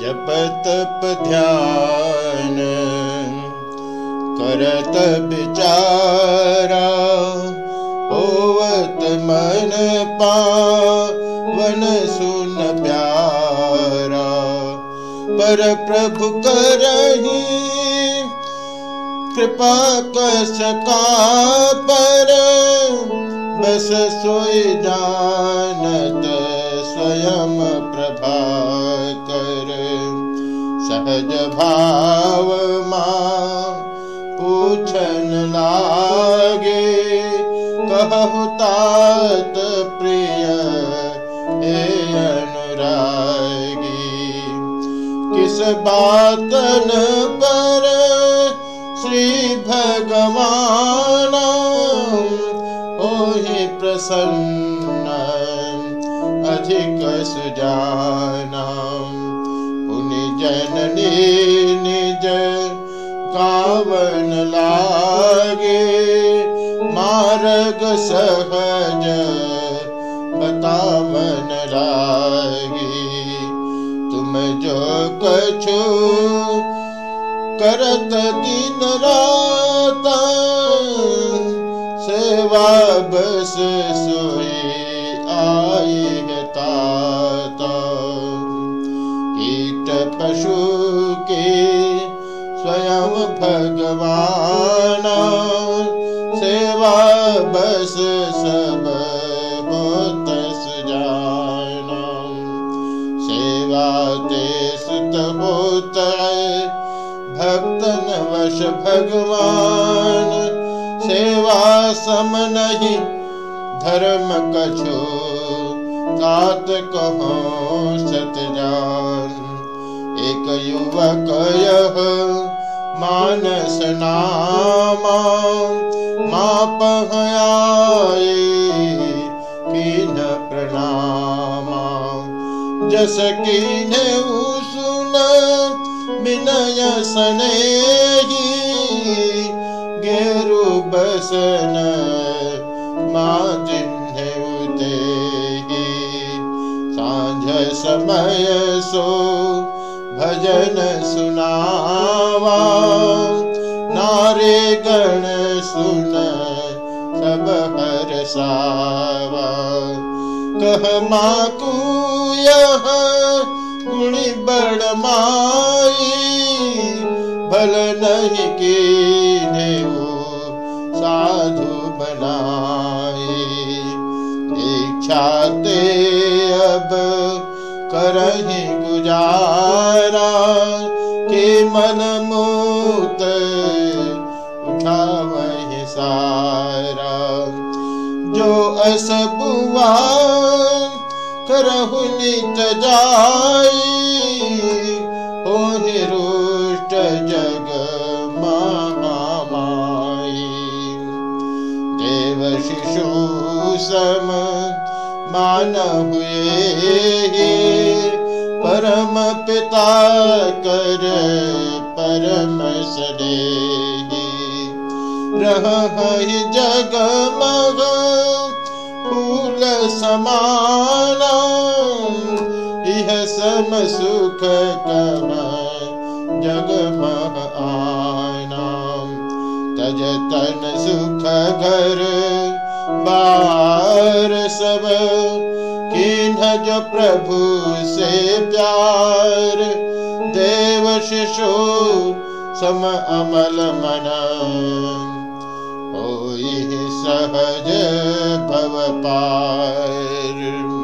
जपतप ध्यान करत विचारा होवत मन पावन सुन प्यारा। पर प्रभु करही कृपा कसका पर, बस सोई जानत स्वयं प्रभा। सहज भाव माँ पूछन लागे, कहु तात प्रिय हे अनुरागी। किस बातन पर श्री भगवान ओहि प्रसन्न अधिक सुजाना जननी निज कावन लागे मार्ग सहज बतावन लागे। तुम जो कछु करत दिन रात सेवा बस सोई आई तात कीट पशु के स्वयं भगवान। सेवा बस सब होत सुजाना। सेवा सम नहीं धर्म कछो तात कहो सत जान एक युवक यह मानस नामा, माप आए कीन प्रणामा। जस कीन सुन विनय सनेही, गेरु बसन माँ जिन्हे उते साँझ समय सो भजन सुनावा। नारे गण सुन सब हर सावा कह माकू यह गुणी बड़ माई, भल नहीं के साधु बनाए इच्छा ते अब करही मन मूत उठावहि सारा। जो अस करहु नित जाई ओहि रुष्ट जग महामाई। देव शिशु सम मान हुए परम पिता कर परम सदे रह जग मग फूल समाना यह सम सुख कम जग मह आना। तज तन सुख घर बार सब किन्ह जो प्रभु से प्यार। देव शिशु सम अमल मन। होई सहज भव पार